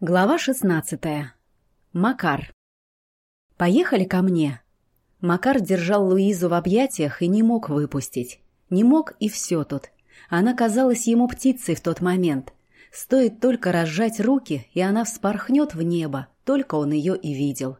Глава шестнадцатая. Макар. «Поехали ко мне». Макар держал Луизу в объятиях и не мог выпустить. Не мог, и все тут. Она казалась ему птицей в тот момент. Стоит только разжать руки, и она вспорхнет в небо, только он ее и видел.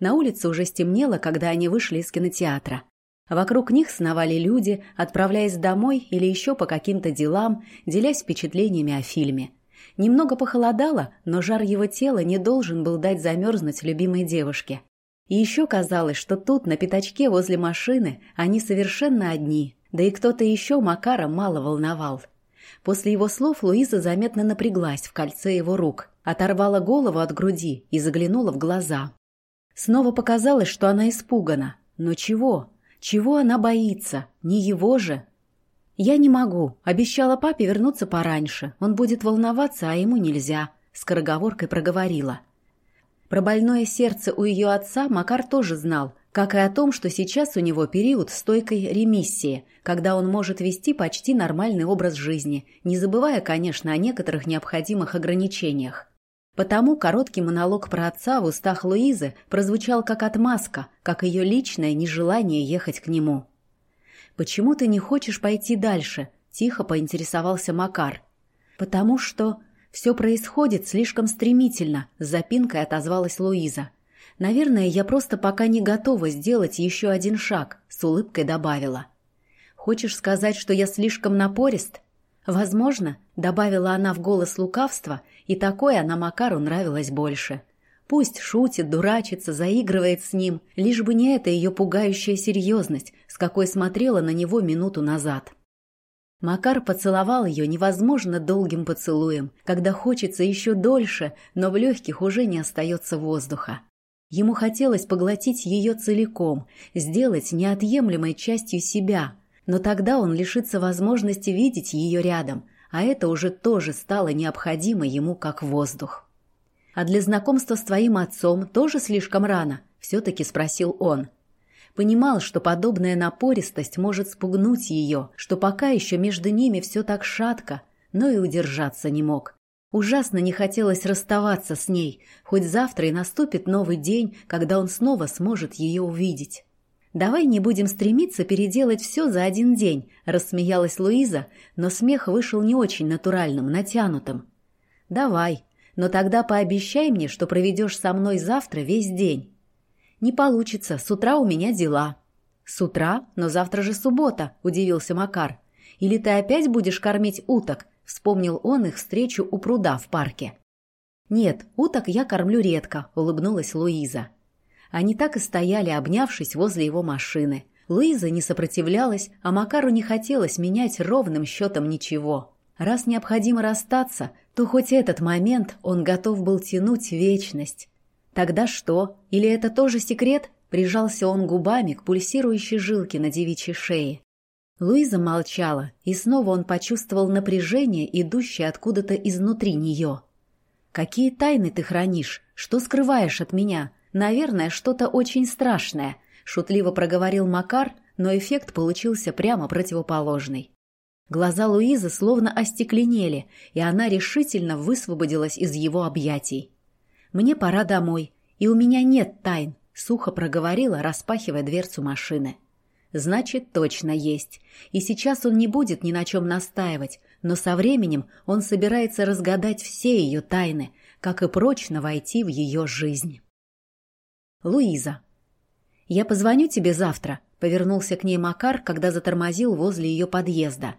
На улице уже стемнело, когда они вышли из кинотеатра. Вокруг них сновали люди, отправляясь домой или еще по каким-то делам, делясь впечатлениями о фильме. Немного похолодало, но жар его тела не должен был дать замерзнуть любимой девушке. И еще казалось, что тут, на пятачке возле машины, они совершенно одни, да и кто-то еще Макара мало волновал. После его слов Луиза заметно напряглась в кольце его рук, оторвала голову от груди и заглянула в глаза. Снова показалось, что она испугана. Но чего? Чего она боится? Не его же? «Я не могу. Обещала папе вернуться пораньше. Он будет волноваться, а ему нельзя», — скороговоркой проговорила. Про больное сердце у ее отца Макар тоже знал, как и о том, что сейчас у него период стойкой ремиссии, когда он может вести почти нормальный образ жизни, не забывая, конечно, о некоторых необходимых ограничениях. Потому короткий монолог про отца в устах Луизы прозвучал как отмазка, как ее личное нежелание ехать к нему. «Почему ты не хочешь пойти дальше?» – тихо поинтересовался Макар. «Потому что все происходит слишком стремительно», – с запинкой отозвалась Луиза. «Наверное, я просто пока не готова сделать еще один шаг», – с улыбкой добавила. «Хочешь сказать, что я слишком напорист?» «Возможно», — добавила она в голос лукавства, и такое она Макару нравилось больше. Пусть шутит, дурачится, заигрывает с ним, лишь бы не эта ее пугающая серьезность, с какой смотрела на него минуту назад. Макар поцеловал ее невозможно долгим поцелуем, когда хочется еще дольше, но в легких уже не остается воздуха. Ему хотелось поглотить ее целиком, сделать неотъемлемой частью себя, но тогда он лишится возможности видеть ее рядом, а это уже тоже стало необходимо ему как воздух. «А для знакомства с твоим отцом тоже слишком рано?» – все-таки спросил он. Понимал, что подобная напористость может спугнуть ее, что пока еще между ними все так шатко, но и удержаться не мог. Ужасно не хотелось расставаться с ней, хоть завтра и наступит новый день, когда он снова сможет ее увидеть. «Давай не будем стремиться переделать все за один день», – рассмеялась Луиза, но смех вышел не очень натуральным, натянутым. «Давай», но тогда пообещай мне, что проведешь со мной завтра весь день». «Не получится, с утра у меня дела». «С утра? Но завтра же суббота», – удивился Макар. «Или ты опять будешь кормить уток?» – вспомнил он их встречу у пруда в парке. «Нет, уток я кормлю редко», – улыбнулась Луиза. Они так и стояли, обнявшись возле его машины. Луиза не сопротивлялась, а Макару не хотелось менять ровным счетом ничего. Раз необходимо расстаться, то хоть этот момент он готов был тянуть вечность. Тогда что? Или это тоже секрет? Прижался он губами к пульсирующей жилке на девичьей шее. Луиза молчала, и снова он почувствовал напряжение, идущее откуда-то изнутри нее. «Какие тайны ты хранишь? Что скрываешь от меня? Наверное, что-то очень страшное», — шутливо проговорил Макар, но эффект получился прямо противоположный. Глаза Луизы словно остекленели, и она решительно высвободилась из его объятий. «Мне пора домой, и у меня нет тайн», — сухо проговорила, распахивая дверцу машины. «Значит, точно есть. И сейчас он не будет ни на чем настаивать, но со временем он собирается разгадать все ее тайны, как и прочно войти в ее жизнь». Луиза. «Я позвоню тебе завтра», — повернулся к ней Макар, когда затормозил возле ее подъезда.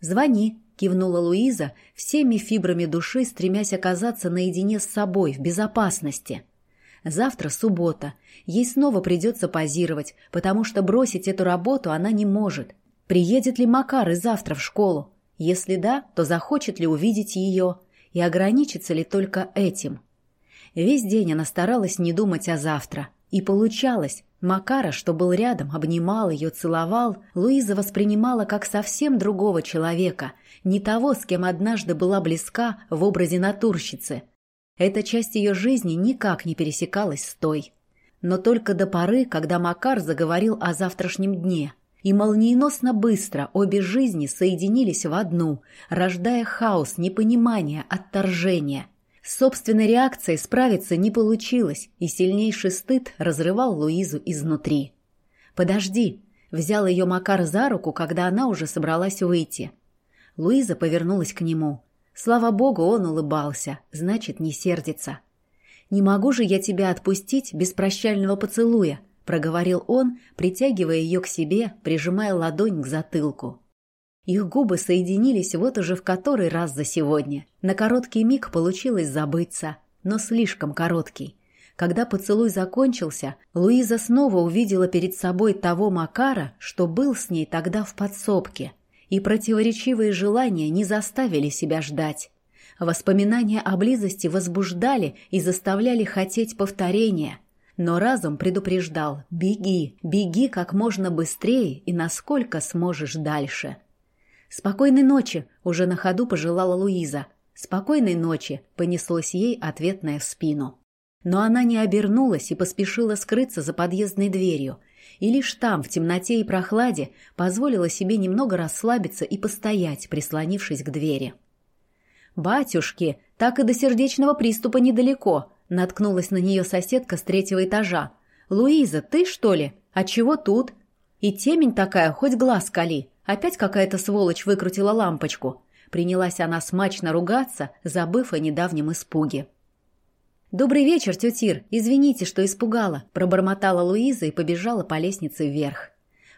«Звони», — кивнула Луиза, всеми фибрами души стремясь оказаться наедине с собой в безопасности. Завтра суббота. Ей снова придется позировать, потому что бросить эту работу она не может. Приедет ли Макар и завтра в школу? Если да, то захочет ли увидеть ее? И ограничится ли только этим? Весь день она старалась не думать о завтра. И получалось. Макара, что был рядом, обнимал ее, целовал, Луиза воспринимала как совсем другого человека, не того, с кем однажды была близка в образе натурщицы. Эта часть ее жизни никак не пересекалась с той. Но только до поры, когда Макар заговорил о завтрашнем дне. И молниеносно быстро обе жизни соединились в одну, рождая хаос, непонимание, отторжение – С собственной реакцией справиться не получилось, и сильнейший стыд разрывал Луизу изнутри. «Подожди!» — взял ее Макар за руку, когда она уже собралась выйти. Луиза повернулась к нему. Слава богу, он улыбался, значит, не сердится. «Не могу же я тебя отпустить без прощального поцелуя», — проговорил он, притягивая ее к себе, прижимая ладонь к затылку. Их губы соединились вот уже в который раз за сегодня. На короткий миг получилось забыться, но слишком короткий. Когда поцелуй закончился, Луиза снова увидела перед собой того Макара, что был с ней тогда в подсобке. И противоречивые желания не заставили себя ждать. Воспоминания о близости возбуждали и заставляли хотеть повторения. Но разум предупреждал «беги, беги как можно быстрее и насколько сможешь дальше». «Спокойной ночи!» — уже на ходу пожелала Луиза. «Спокойной ночи!» — понеслось ей ответное в спину. Но она не обернулась и поспешила скрыться за подъездной дверью. И лишь там, в темноте и прохладе, позволила себе немного расслабиться и постоять, прислонившись к двери. «Батюшки, так и до сердечного приступа недалеко», — наткнулась на нее соседка с третьего этажа. «Луиза, ты что ли? А чего тут? И темень такая, хоть глаз кали. Опять какая-то сволочь выкрутила лампочку. Принялась она смачно ругаться, забыв о недавнем испуге. «Добрый вечер, тетир. Извините, что испугала», – пробормотала Луиза и побежала по лестнице вверх.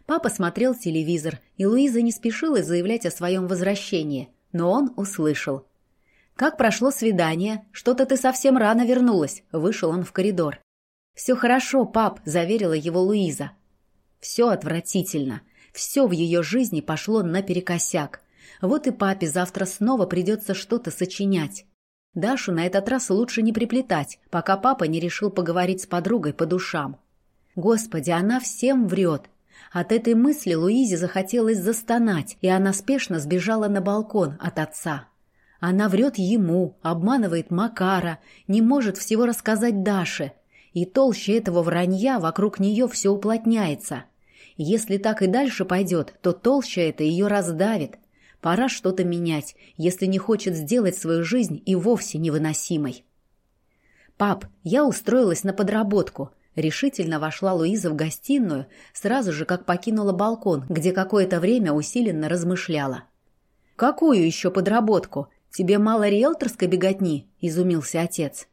Папа смотрел телевизор, и Луиза не спешила заявлять о своем возвращении, но он услышал. «Как прошло свидание? Что-то ты совсем рано вернулась», – вышел он в коридор. «Все хорошо, пап», – заверила его Луиза. «Все отвратительно. Все в ее жизни пошло наперекосяк. Вот и папе завтра снова придется что-то сочинять. Дашу на этот раз лучше не приплетать, пока папа не решил поговорить с подругой по душам. Господи, она всем врет. От этой мысли Луизе захотелось застонать, и она спешно сбежала на балкон от отца. Она врет ему, обманывает Макара, не может всего рассказать Даше. И толще этого вранья вокруг нее все уплотняется – если так и дальше пойдет, то толще это ее раздавит. Пора что-то менять, если не хочет сделать свою жизнь и вовсе невыносимой. «Пап, я устроилась на подработку», Решительно вошла Луиза в гостиную, сразу же как покинула балкон, где какое-то время усиленно размышляла. «Какую еще подработку? Тебе мало риэлторской беготни?» – изумился отец.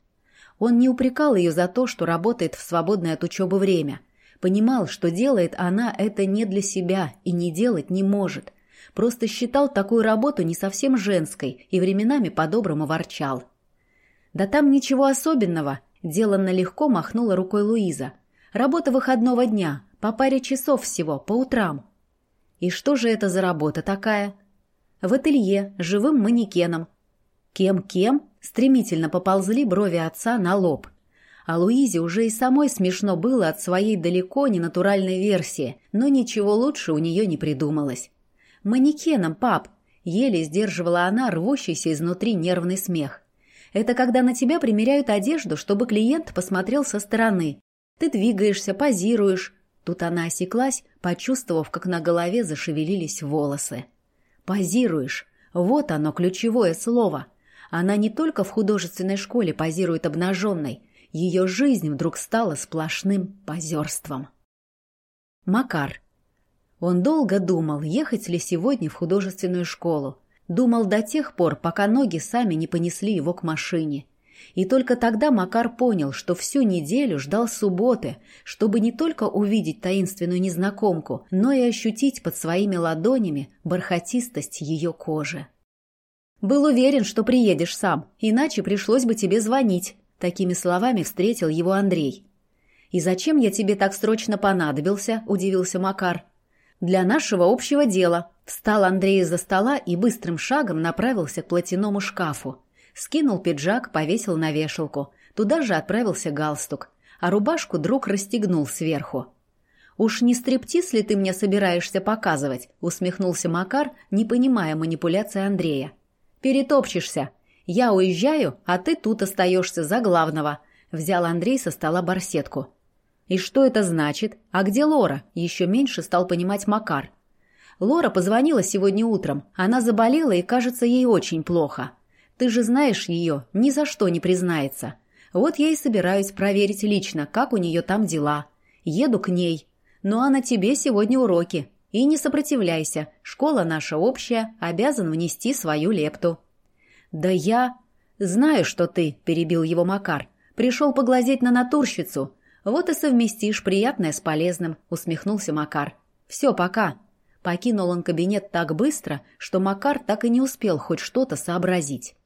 Он не упрекал ее за то, что работает в свободное от учебы время – Понимал, что делает она это не для себя и не делать не может. Просто считал такую работу не совсем женской и временами по-доброму ворчал. «Да там ничего особенного», – деланно легко махнула рукой Луиза. «Работа выходного дня, по паре часов всего, по утрам». «И что же это за работа такая?» «В ателье, живым манекеном». «Кем-кем?» – стремительно поползли брови отца на лоб – а Луизе уже и самой смешно было от своей далеко не натуральной версии, но ничего лучше у нее не придумалось. «Манекеном, пап!» – еле сдерживала она рвущийся изнутри нервный смех. «Это когда на тебя примеряют одежду, чтобы клиент посмотрел со стороны. Ты двигаешься, позируешь». Тут она осеклась, почувствовав, как на голове зашевелились волосы. «Позируешь. Вот оно, ключевое слово. Она не только в художественной школе позирует обнаженной – ее жизнь вдруг стала сплошным позерством. Макар. Он долго думал, ехать ли сегодня в художественную школу. Думал до тех пор, пока ноги сами не понесли его к машине. И только тогда Макар понял, что всю неделю ждал субботы, чтобы не только увидеть таинственную незнакомку, но и ощутить под своими ладонями бархатистость ее кожи. «Был уверен, что приедешь сам, иначе пришлось бы тебе звонить», Такими словами встретил его Андрей. «И зачем я тебе так срочно понадобился?» – удивился Макар. «Для нашего общего дела». Встал Андрей из-за стола и быстрым шагом направился к платяному шкафу. Скинул пиджак, повесил на вешалку. Туда же отправился галстук. А рубашку друг расстегнул сверху. «Уж не стриптиз ли ты мне собираешься показывать?» – усмехнулся Макар, не понимая манипуляции Андрея. «Перетопчешься. «Я уезжаю, а ты тут остаешься за главного», — взял Андрей со стола барсетку. «И что это значит? А где Лора?» — еще меньше стал понимать Макар. Лора позвонила сегодня утром. Она заболела, и, кажется, ей очень плохо. Ты же знаешь ее, ни за что не признается. Вот я и собираюсь проверить лично, как у нее там дела. Еду к ней. Ну а на тебе сегодня уроки. И не сопротивляйся. Школа наша общая, обязан внести свою лепту». «Да я...» «Знаю, что ты», — перебил его Макар. «Пришел поглазеть на натурщицу. Вот и совместишь приятное с полезным», — усмехнулся Макар. «Все, пока». Покинул он кабинет так быстро, что Макар так и не успел хоть что-то сообразить.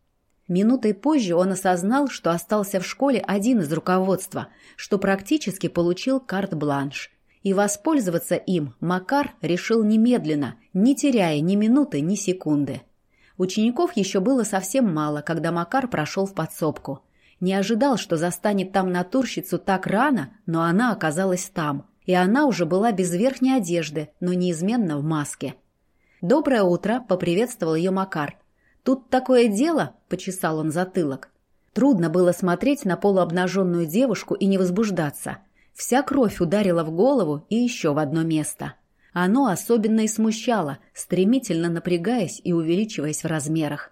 Минутой позже он осознал, что остался в школе один из руководства, что практически получил карт-бланш. И воспользоваться им Макар решил немедленно, не теряя ни минуты, ни секунды. Учеников еще было совсем мало, когда Макар прошел в подсобку. Не ожидал, что застанет там натурщицу так рано, но она оказалась там. И она уже была без верхней одежды, но неизменно в маске. «Доброе утро!» — поприветствовал ее Макар. «Тут такое дело!» — почесал он затылок. Трудно было смотреть на полуобнаженную девушку и не возбуждаться. Вся кровь ударила в голову и еще в одно место. Оно особенно и смущало, стремительно напрягаясь и увеличиваясь в размерах.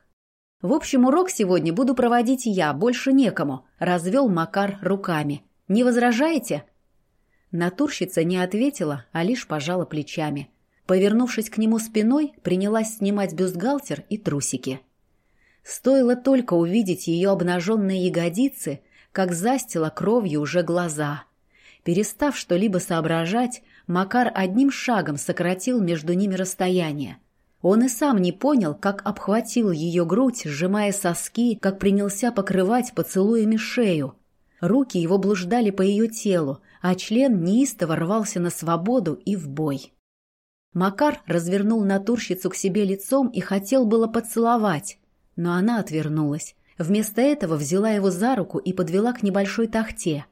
«В общем, урок сегодня буду проводить я, больше некому», — развел Макар руками. «Не возражаете?» Натурщица не ответила, а лишь пожала плечами. Повернувшись к нему спиной, принялась снимать бюстгальтер и трусики. Стоило только увидеть ее обнаженные ягодицы, как застила кровью уже глаза. Перестав что-либо соображать, Макар одним шагом сократил между ними расстояние. Он и сам не понял, как обхватил ее грудь, сжимая соски, как принялся покрывать поцелуями шею. Руки его блуждали по ее телу, а член неистово рвался на свободу и в бой. Макар развернул натурщицу к себе лицом и хотел было поцеловать, но она отвернулась. Вместо этого взяла его за руку и подвела к небольшой тахте.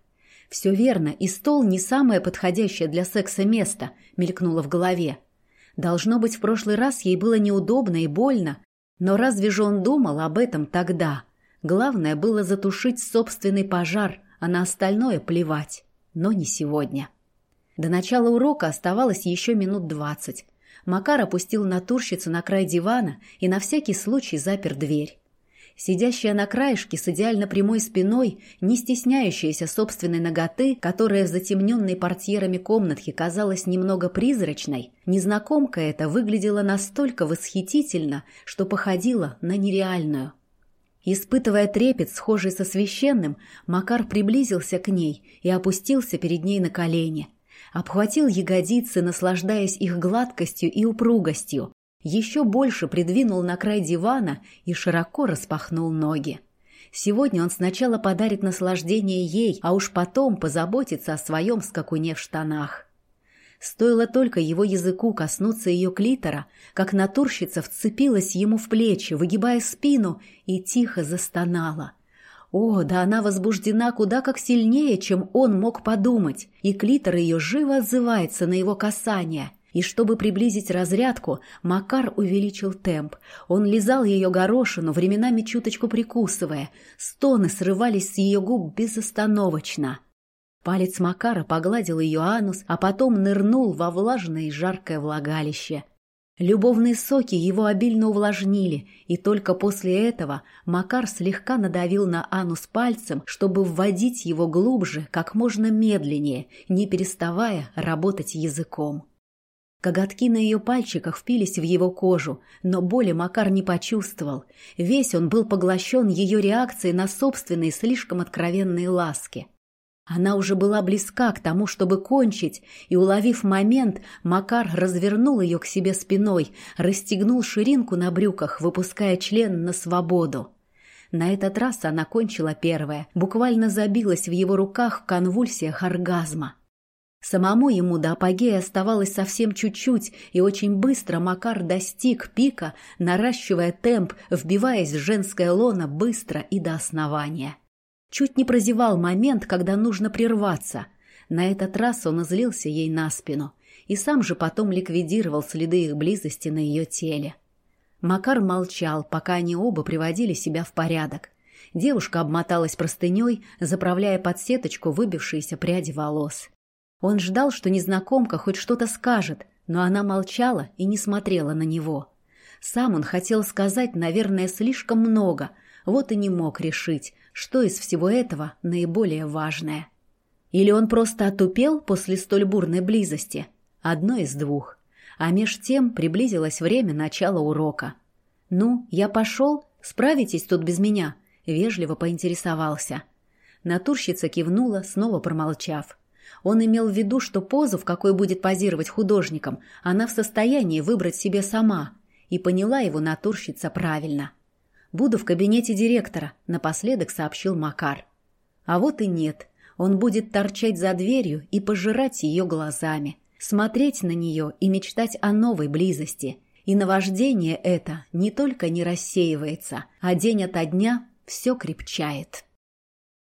«Все верно, и стол не самое подходящее для секса место», — мелькнуло в голове. Должно быть, в прошлый раз ей было неудобно и больно, но разве же он думал об этом тогда? Главное было затушить собственный пожар, а на остальное плевать. Но не сегодня. До начала урока оставалось еще минут двадцать. Макар опустил натурщицу на край дивана и на всякий случай запер дверь. Сидящая на краешке с идеально прямой спиной, не стесняющаяся собственной ноготы, которая в затемненной портьерами комнатке казалась немного призрачной, незнакомка эта выглядела настолько восхитительно, что походила на нереальную. Испытывая трепет, схожий со священным, Макар приблизился к ней и опустился перед ней на колени – обхватил ягодицы, наслаждаясь их гладкостью и упругостью, еще больше придвинул на край дивана и широко распахнул ноги. Сегодня он сначала подарит наслаждение ей, а уж потом позаботится о своем скакуне в штанах. Стоило только его языку коснуться ее клитора, как натурщица вцепилась ему в плечи, выгибая спину, и тихо застонала – о, да она возбуждена куда как сильнее, чем он мог подумать, и клитор ее живо отзывается на его касание. И чтобы приблизить разрядку, Макар увеличил темп. Он лизал ее горошину, временами чуточку прикусывая. Стоны срывались с ее губ безостановочно. Палец Макара погладил ее анус, а потом нырнул во влажное и жаркое влагалище – Любовные соки его обильно увлажнили, и только после этого Макар слегка надавил на анус пальцем, чтобы вводить его глубже, как можно медленнее, не переставая работать языком. Коготки на ее пальчиках впились в его кожу, но боли Макар не почувствовал. Весь он был поглощен ее реакцией на собственные слишком откровенные ласки. Она уже была близка к тому, чтобы кончить, и, уловив момент, Макар развернул ее к себе спиной, расстегнул ширинку на брюках, выпуская член на свободу. На этот раз она кончила первая, буквально забилась в его руках в конвульсиях оргазма. Самому ему до апогея оставалось совсем чуть-чуть, и очень быстро Макар достиг пика, наращивая темп, вбиваясь в женское лоно быстро и до основания. Чуть не прозевал момент, когда нужно прерваться. На этот раз он излился ей на спину и сам же потом ликвидировал следы их близости на ее теле. Макар молчал, пока они оба приводили себя в порядок. Девушка обмоталась простыней, заправляя под сеточку выбившиеся пряди волос. Он ждал, что незнакомка хоть что-то скажет, но она молчала и не смотрела на него. Сам он хотел сказать, наверное, слишком много, Вот и не мог решить, что из всего этого наиболее важное. Или он просто отупел после столь бурной близости? Одно из двух. А меж тем приблизилось время начала урока. «Ну, я пошел? Справитесь тут без меня?» — вежливо поинтересовался. Натурщица кивнула, снова промолчав. Он имел в виду, что позу, в какой будет позировать художником, она в состоянии выбрать себе сама. И поняла его натурщица правильно. «Буду в кабинете директора», — напоследок сообщил Макар. А вот и нет. Он будет торчать за дверью и пожирать ее глазами, смотреть на нее и мечтать о новой близости. И наваждение это не только не рассеивается, а день ото дня все крепчает.